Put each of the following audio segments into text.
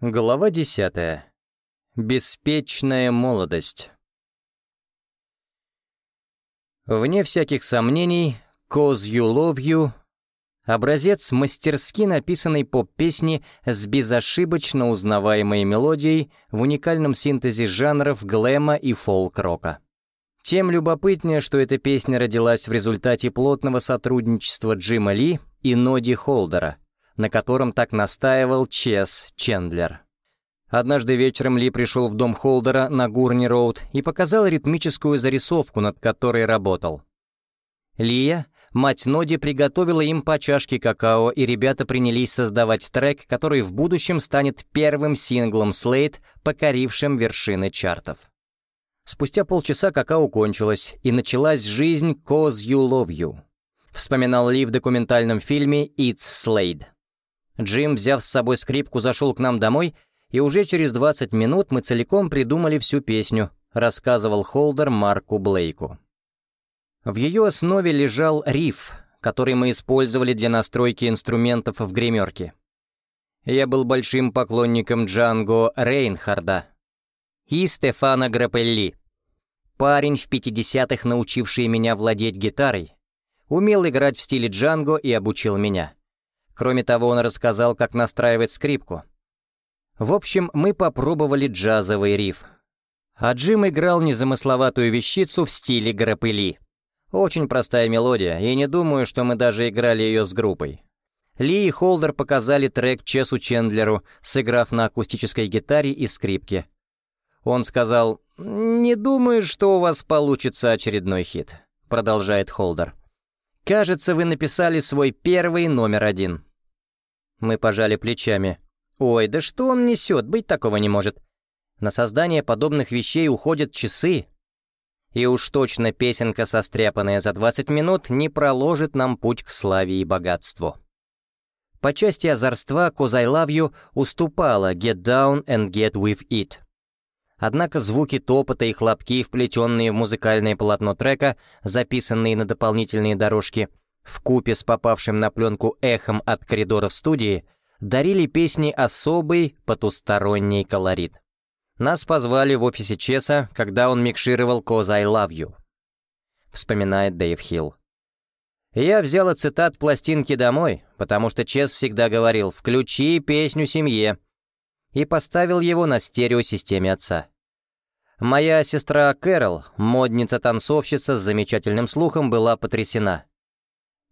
Глава десятая. Беспечная молодость. Вне всяких сомнений, «Cause You Love You» — образец мастерски написанной поп-песни с безошибочно узнаваемой мелодией в уникальном синтезе жанров глэма и фолк-рока. Тем любопытнее, что эта песня родилась в результате плотного сотрудничества Джима Ли и Ноди Холдера — на котором так настаивал Чес Чендлер. Однажды вечером Ли пришел в дом Холдера на Гурни-Роуд и показал ритмическую зарисовку, над которой работал. Лия, мать Ноди, приготовила им по чашке какао, и ребята принялись создавать трек, который в будущем станет первым синглом Слейд, покорившим вершины чартов. Спустя полчаса какао кончилось, и началась жизнь «Cause You Love You», вспоминал Ли в документальном фильме «It's Slade». Джим, взяв с собой скрипку, зашел к нам домой, и уже через 20 минут мы целиком придумали всю песню, рассказывал Холдер Марку Блейку. В ее основе лежал риф, который мы использовали для настройки инструментов в гримерке. Я был большим поклонником Джанго Рейнхарда и Стефана Грапелли. Парень в 50-х, научивший меня владеть гитарой, умел играть в стиле Джанго и обучил меня. Кроме того, он рассказал, как настраивать скрипку. В общем, мы попробовали джазовый риф. А Джим играл незамысловатую вещицу в стиле грапыли. Очень простая мелодия, и не думаю, что мы даже играли ее с группой. Ли и Холдер показали трек Чесу Чендлеру, сыграв на акустической гитаре и скрипке. Он сказал, «Не думаю, что у вас получится очередной хит», — продолжает Холдер. «Кажется, вы написали свой первый номер один». Мы пожали плечами. «Ой, да что он несет? Быть такого не может. На создание подобных вещей уходят часы. И уж точно песенка, состряпанная за 20 минут, не проложит нам путь к славе и богатству». По части озорства «Cause I Love You» уступала «Get Down and Get With It». Однако звуки топота и хлопки, вплетенные в музыкальное полотно трека, записанные на дополнительные дорожки, в купе с попавшим на пленку эхом от коридоров студии, дарили песни особый потусторонний колорит. Нас позвали в офисе Чеса, когда он микшировал «Cause I Love You», вспоминает Дэйв Хилл. Я взял цитат пластинки домой, потому что Чес всегда говорил «включи песню семье» и поставил его на стереосистеме отца. Моя сестра Кэрол, модница-танцовщица с замечательным слухом, была потрясена.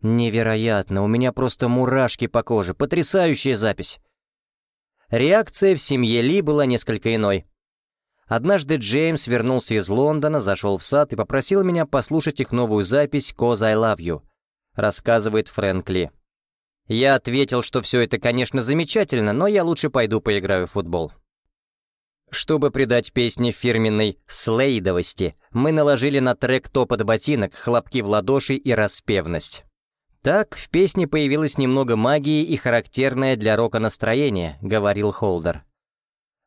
Невероятно, у меня просто мурашки по коже, потрясающая запись. Реакция в семье Ли была несколько иной. Однажды Джеймс вернулся из Лондона, зашел в сад и попросил меня послушать их новую запись «Cause I Love You», рассказывает Фрэнк Ли. Я ответил, что все это, конечно, замечательно, но я лучше пойду поиграю в футбол. Чтобы придать песне фирменной слейдовости, мы наложили на трек топот ботинок, хлопки в ладоши и распевность. Так, в песне появилось немного магии и характерное для рока настроение, говорил Холдер.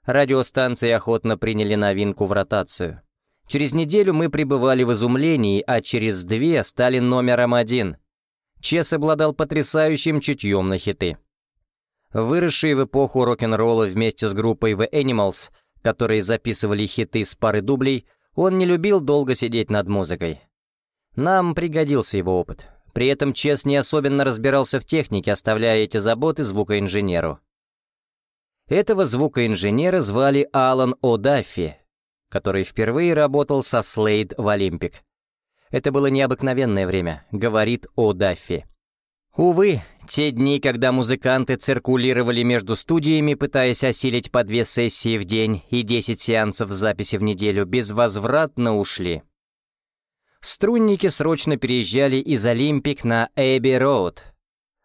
Радиостанции охотно приняли новинку в ротацию. Через неделю мы пребывали в изумлении, а через две стали номером один. Чес обладал потрясающим чутьем на хиты. Выросший в эпоху рок-н-ролла вместе с группой The Animals, которые записывали хиты с пары дублей, он не любил долго сидеть над музыкой. Нам пригодился его опыт. При этом Чес не особенно разбирался в технике, оставляя эти заботы звукоинженеру. Этого звукоинженера звали Алан О'Даффи, который впервые работал со Слейд в Олимпик. Это было необыкновенное время, говорит О'Даффи. Увы, те дни, когда музыканты циркулировали между студиями, пытаясь осилить по две сессии в день и 10 сеансов записи в неделю, безвозвратно ушли. Струнники срочно переезжали из Олимпик на Эбби-Роуд,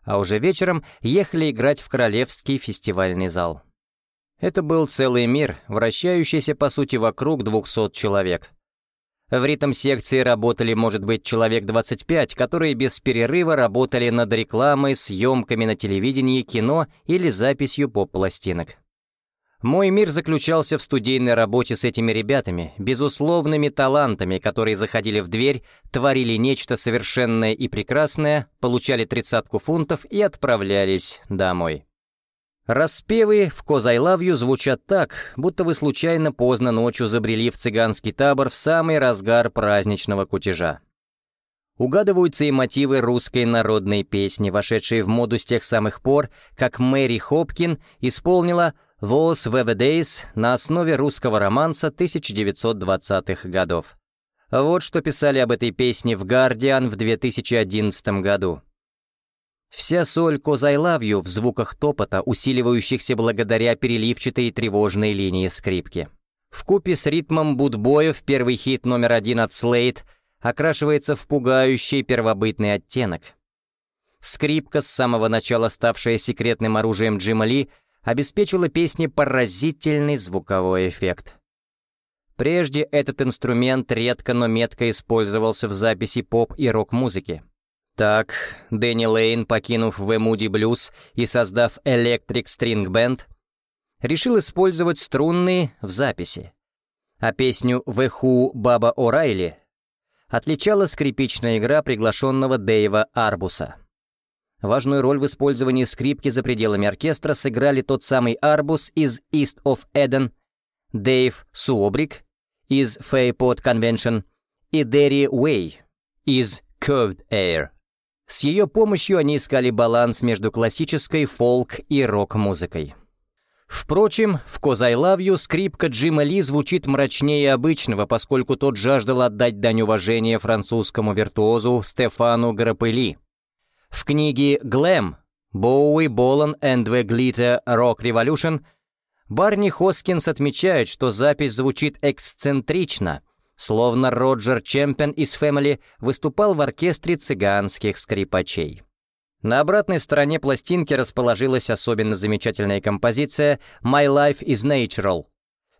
а уже вечером ехали играть в Королевский фестивальный зал. Это был целый мир, вращающийся по сути вокруг 200 человек. В ритм-секции работали, может быть, человек 25, которые без перерыва работали над рекламой, съемками на телевидении, кино или записью поп-пластинок. Мой мир заключался в студийной работе с этими ребятами, безусловными талантами, которые заходили в дверь, творили нечто совершенное и прекрасное, получали тридцатку фунтов и отправлялись домой. Распевы в «Cause I Love You» звучат так, будто вы случайно поздно ночью забрели в цыганский табор в самый разгар праздничного кутежа. Угадываются и мотивы русской народной песни, вошедшие в моду с тех самых пор, как Мэри Хопкин исполнила «Was Were Days» на основе русского романса 1920-х годов. Вот что писали об этой песне в «Гардиан» в 2011 году. Вся соль «Cause I Love You» в звуках топота, усиливающихся благодаря переливчатой и тревожной линии скрипки. В купе с ритмом будбоев первый хит номер один от Slate окрашивается в пугающий первобытный оттенок. Скрипка, с самого начала ставшая секретным оружием Джима Ли, обеспечила песне поразительный звуковой эффект. Прежде этот инструмент редко, но метко использовался в записи поп и рок-музыки. Так, Дэнни Лейн, покинув The Moody Blues и создав Electric String Band, решил использовать струнные в записи. А песню «The Who» Баба О'Райли отличала скрипичная игра приглашенного Дэйва Арбуса. Важную роль в использовании скрипки за пределами оркестра сыграли тот самый Арбус из East of Eden, Дэйв Суобрик из Faypod Convention и Дерри Уэй из Curved Air. С ее помощью они искали баланс между классической фолк и рок-музыкой. Впрочем, в «Cause I Love You» скрипка Джима Ли звучит мрачнее обычного, поскольку тот жаждал отдать дань уважения французскому виртуозу Стефану Граппели. В книге «Глэм» Боуи, Болан the Glitter Rock Revolution Барни Хоскинс отмечает, что запись звучит эксцентрично — словно Роджер Чемпен из Family выступал в оркестре цыганских скрипачей. На обратной стороне пластинки расположилась особенно замечательная композиция «My Life is Natural»,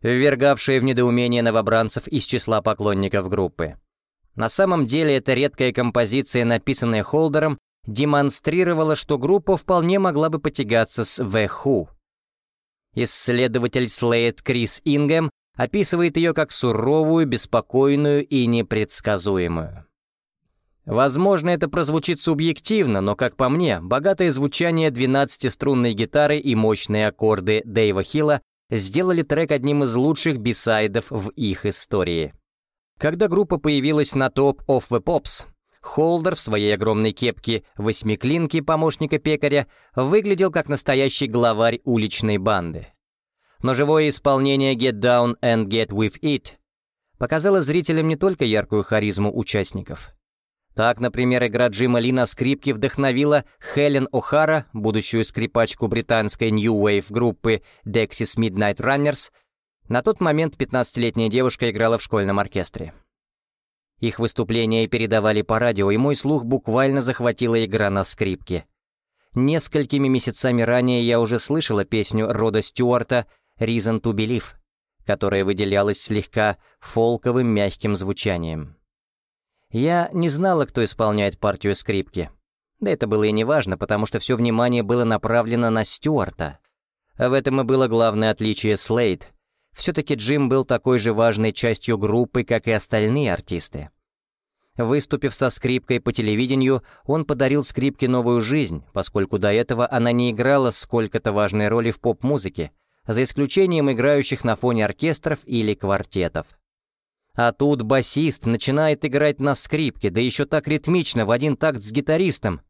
ввергавшая в недоумение новобранцев из числа поклонников группы. На самом деле эта редкая композиция, написанная Холдером, демонстрировала, что группа вполне могла бы потягаться с Who. Исследователь Слейд Крис Ингем описывает ее как суровую, беспокойную и непредсказуемую. Возможно, это прозвучит субъективно, но, как по мне, богатое звучание 12-струнной гитары и мощные аккорды Дэйва Хилла сделали трек одним из лучших бисайдов в их истории. Когда группа появилась на топ of the Pops, Холдер в своей огромной кепке восьмиклинки помощника пекаря выглядел как настоящий главарь уличной банды но живое исполнение «Get Down and Get With It» показало зрителям не только яркую харизму участников. Так, например, игра Джима Ли на скрипке вдохновила Хелен О'Хара, будущую скрипачку британской New Wave группы Dexys Midnight Runners. На тот момент 15-летняя девушка играла в школьном оркестре. Их выступления передавали по радио, и мой слух буквально захватила игра на скрипке. Несколькими месяцами ранее я уже слышала песню Рода Стюарта Reason to Believe, которая выделялась слегка фолковым мягким звучанием. Я не знала, кто исполняет партию скрипки. Да это было и не важно, потому что все внимание было направлено на Стюарта. В этом и было главное отличие Слейд. Все-таки Джим был такой же важной частью группы, как и остальные артисты. Выступив со скрипкой по телевидению, он подарил скрипке новую жизнь, поскольку до этого она не играла сколько-то важной роли в поп-музыке, за исключением играющих на фоне оркестров или квартетов. А тут басист начинает играть на скрипке, да еще так ритмично, в один такт с гитаристом.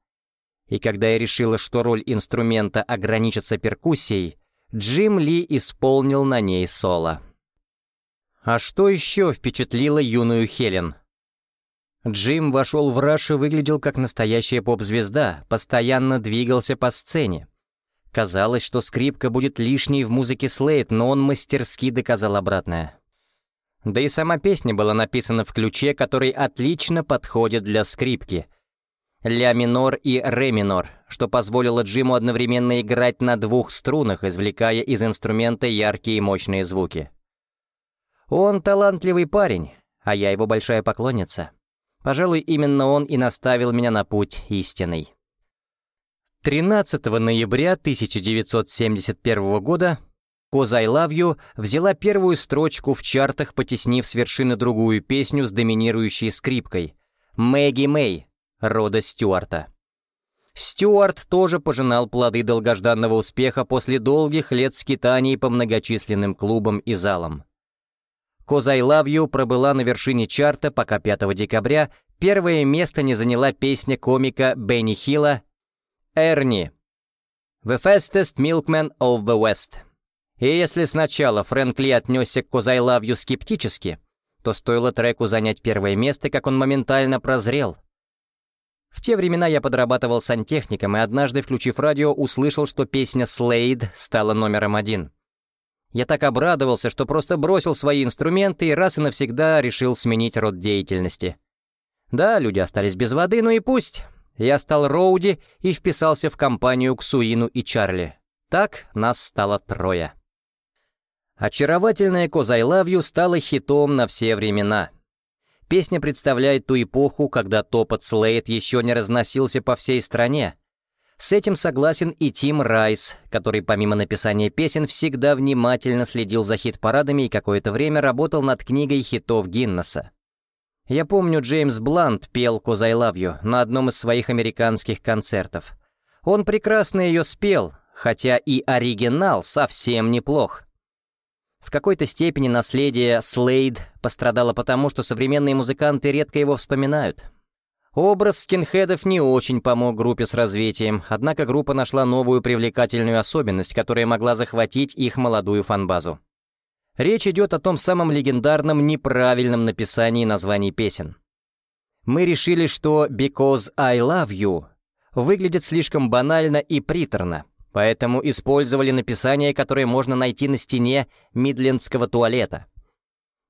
И когда я решила, что роль инструмента ограничится перкуссией, Джим Ли исполнил на ней соло. А что еще впечатлило юную Хелен? Джим вошел в раш и выглядел как настоящая поп-звезда, постоянно двигался по сцене. Казалось, что скрипка будет лишней в музыке Слейд, но он мастерски доказал обратное. Да и сама песня была написана в ключе, который отлично подходит для скрипки. Ля минор и ре минор, что позволило Джиму одновременно играть на двух струнах, извлекая из инструмента яркие и мощные звуки. Он талантливый парень, а я его большая поклонница. Пожалуй, именно он и наставил меня на путь истинный. 13 ноября 1971 года «Cause I Love You» взяла первую строчку в чартах, потеснив с вершины другую песню с доминирующей скрипкой «Мэгги Мэй» Рода Стюарта. Стюарт тоже пожинал плоды долгожданного успеха после долгих лет скитаний по многочисленным клубам и залам. «Cause I Love You» пробыла на вершине чарта, пока 5 декабря первое место не заняла песня комика Бенни Хилла «Эрни» «The Fastest Milkman of the West». И если сначала Фрэнк Ли отнесся к «Cause I Love You» скептически, то стоило треку занять первое место, как он моментально прозрел. В те времена я подрабатывал сантехником и однажды, включив радио, услышал, что песня «Slade» стала номером один. Я так обрадовался, что просто бросил свои инструменты и раз и навсегда решил сменить род деятельности. Да, люди остались без воды, но и пусть. Я стал Роуди и вписался в компанию к и Чарли. Так нас стало трое. Очаровательная «Cause I Love You» стала хитом на все времена. Песня представляет ту эпоху, когда топот Слейд еще не разносился по всей стране. С этим согласен и Тим Райс, который помимо написания песен всегда внимательно следил за хит-парадами и какое-то время работал над книгой хитов Гиннесса. Я помню, Джеймс Блант пел «Cause I Love You» на одном из своих американских концертов. Он прекрасно ее спел, хотя и оригинал совсем неплох. В какой-то степени наследие Слейд пострадало потому, что современные музыканты редко его вспоминают. Образ скинхедов не очень помог группе с развитием, однако группа нашла новую привлекательную особенность, которая могла захватить их молодую фанбазу. Речь идет о том самом легендарном неправильном написании названий песен. Мы решили, что «Because I Love You» выглядит слишком банально и приторно, Поэтому использовали написание, которое можно найти на стене Мидлендского туалета.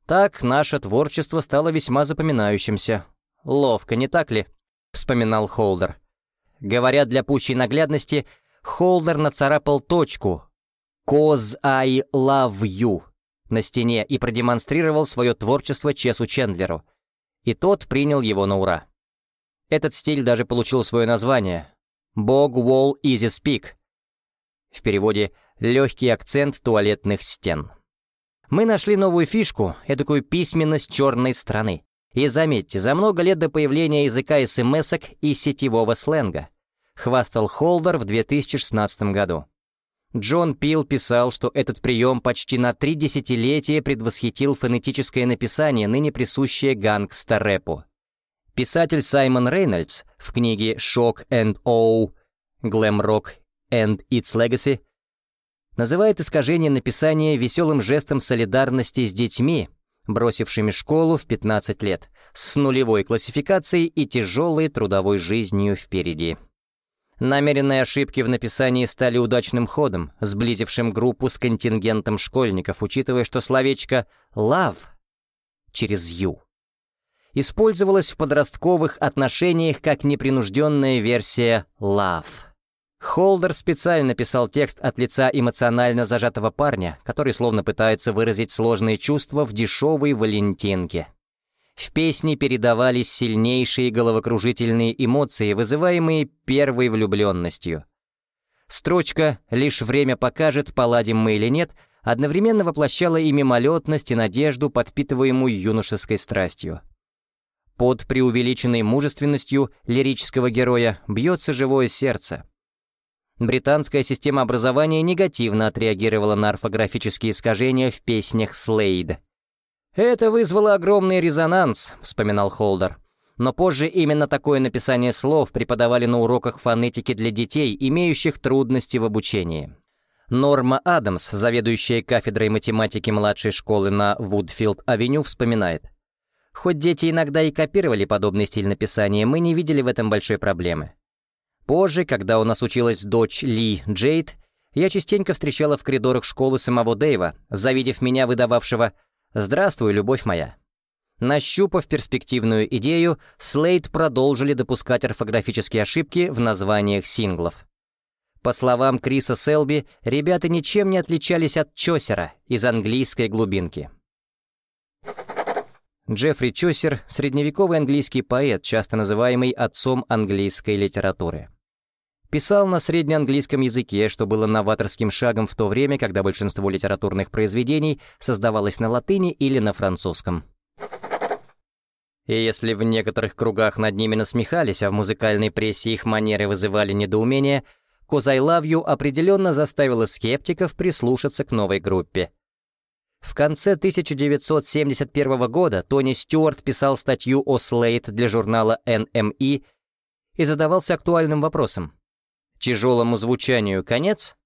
Так наше творчество стало весьма запоминающимся. Ловко, не так ли? Вспоминал Холдер. Говоря для пущей наглядности, Холдер нацарапал точку «Cause I love you» на стене и продемонстрировал свое творчество Чесу Чендлеру. И тот принял его на ура. Этот стиль даже получил свое название — «Bog Wall Easy Speak», в переводе «легкий акцент туалетных стен». Мы нашли новую фишку, эдакую письменность черной страны. И заметьте, за много лет до появления языка смс и сетевого сленга. Хвастал Холдер в 2016 году. Джон Пил писал, что этот прием почти на три десятилетия предвосхитил фонетическое написание, ныне присущее гангстер-рэпу. Писатель Саймон Рейнольдс в книге «Shock and Awe. Glam Rock and Its Legacy называет искажение написания веселым жестом солидарности с детьми, бросившими школу в 15 лет, с нулевой классификацией и тяжелой трудовой жизнью впереди. Намеренные ошибки в написании стали удачным ходом, сблизившим группу с контингентом школьников, учитывая, что словечко «love» через «you» использовалось в подростковых отношениях как непринужденная версия «love». Холдер специально писал текст от лица эмоционально зажатого парня, который словно пытается выразить сложные чувства в дешевой валентинке. В песне передавались сильнейшие головокружительные эмоции, вызываемые первой влюбленностью. Строчка «Лишь время покажет, поладим мы или нет» одновременно воплощала и мимолетность, и надежду, подпитываемую юношеской страстью. Под преувеличенной мужественностью лирического героя бьется живое сердце — Британская система образования негативно отреагировала на орфографические искажения в песнях Слейд. «Это вызвало огромный резонанс», — вспоминал Холдер. Но позже именно такое написание слов преподавали на уроках фонетики для детей, имеющих трудности в обучении. Норма Адамс, заведующая кафедрой математики младшей школы на Вудфилд-авеню, вспоминает. «Хоть дети иногда и копировали подобный стиль написания, мы не видели в этом большой проблемы. Позже, когда у нас училась дочь Ли Джейд, я частенько встречала в коридорах школы самого Дэйва, завидев меня выдававшего «Здравствуй, любовь моя». Нащупав перспективную идею, Слейд продолжили допускать орфографические ошибки в названиях синглов. По словам Криса Селби, ребята ничем не отличались от Чосера из английской глубинки. Джеффри Чосер — средневековый английский поэт, часто называемый отцом английской литературы. Писал на среднеанглийском языке, что было новаторским шагом в то время, когда большинство литературных произведений создавалось на латыни или на французском. И если в некоторых кругах над ними насмехались, а в музыкальной прессе их манеры вызывали недоумение, «Cause I Love You» определенно заставила скептиков прислушаться к новой группе. В конце 1971 года Тони Стюарт писал статью о Слейд для журнала NME и задавался актуальным вопросом. Тяжелому звучанию конец?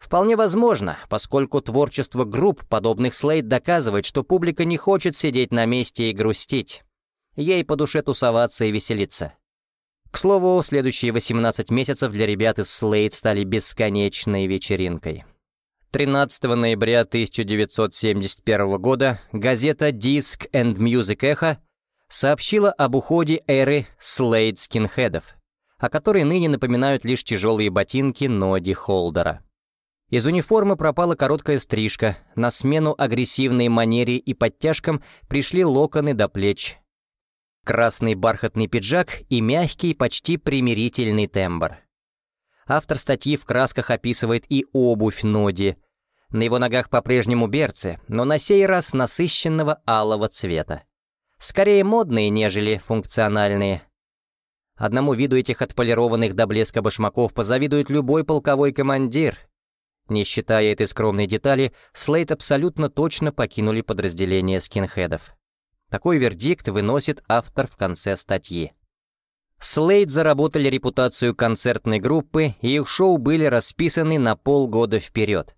Вполне возможно, поскольку творчество групп, подобных Слейд, доказывает, что публика не хочет сидеть на месте и грустить. Ей по душе тусоваться и веселиться. К слову, следующие 18 месяцев для ребят из Слейд стали бесконечной вечеринкой. 13 ноября 1971 года газета Disc and Music Echo сообщила об уходе эры Слейд скинхедов, о которой ныне напоминают лишь тяжелые ботинки Ноди Холдера. Из униформы пропала короткая стрижка, на смену агрессивной манере и подтяжкам пришли локоны до плеч. Красный бархатный пиджак и мягкий, почти примирительный тембр. Автор статьи в красках описывает и обувь Ноди. На его ногах по-прежнему берцы, но на сей раз насыщенного алого цвета. Скорее модные, нежели функциональные. Одному виду этих отполированных до блеска башмаков позавидует любой полковой командир — не считая этой скромной детали, Слейд абсолютно точно покинули подразделение скинхедов. Такой вердикт выносит автор в конце статьи. Слейд заработали репутацию концертной группы, и их шоу были расписаны на полгода вперед.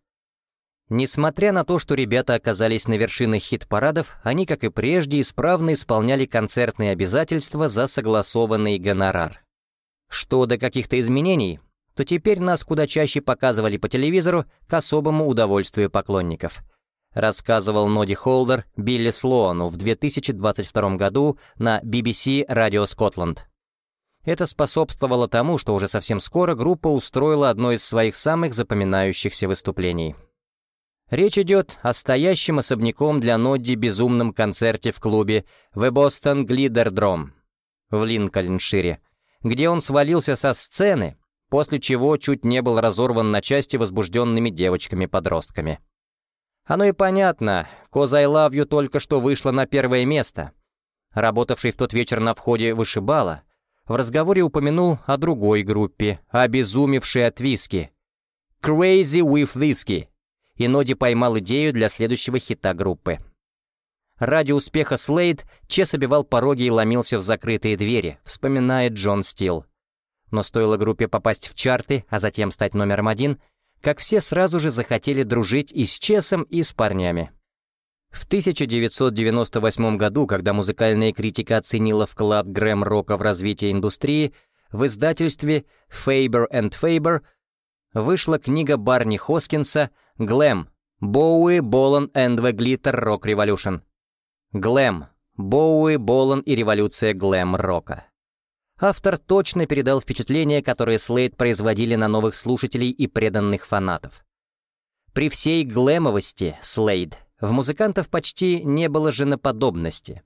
Несмотря на то, что ребята оказались на вершинах хит-парадов, они, как и прежде, исправно исполняли концертные обязательства за согласованный гонорар. Что до каких-то изменений, то теперь нас куда чаще показывали по телевизору к особому удовольствию поклонников. Рассказывал Ноди Холдер Билли Слоану в 2022 году на BBC Radio Scotland. Это способствовало тому, что уже совсем скоро группа устроила одно из своих самых запоминающихся выступлений. Речь идет о стоящем особняком для Нодди безумном концерте в клубе The Boston Gliderdrome в Линкольншире, где он свалился со сцены после чего чуть не был разорван на части возбужденными девочками-подростками. Оно и понятно, «Cause I Love You» только что вышла на первое место. Работавший в тот вечер на входе вышибала, в разговоре упомянул о другой группе, обезумевшей от виски. «Crazy with Whiskey», и Ноди поймал идею для следующего хита группы. Ради успеха Слейд Чес обивал пороги и ломился в закрытые двери, вспоминает Джон Стил. Но стоило группе попасть в чарты, а затем стать номером один, как все сразу же захотели дружить и с Чесом, и с парнями. В 1998 году, когда музыкальная критика оценила вклад грэм-рока в развитие индустрии, в издательстве Faber and Faber вышла книга Барни Хоскинса «Глэм. Боуи, and the Glitter Rock Revolution». «Глэм. Боуи, Болан и революция глэм-рока» автор точно передал впечатление, которое Слейд производили на новых слушателей и преданных фанатов. При всей глэмовости Слейд в музыкантов почти не было женоподобности.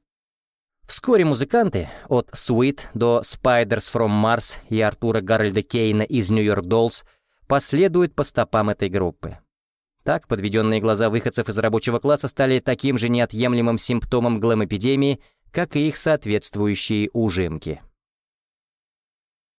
Вскоре музыканты, от Sweet до Spiders from Mars и Артура Гарольда Кейна из New York Dolls, последуют по стопам этой группы. Так, подведенные глаза выходцев из рабочего класса стали таким же неотъемлемым симптомом глэм-эпидемии, как и их соответствующие ужимки.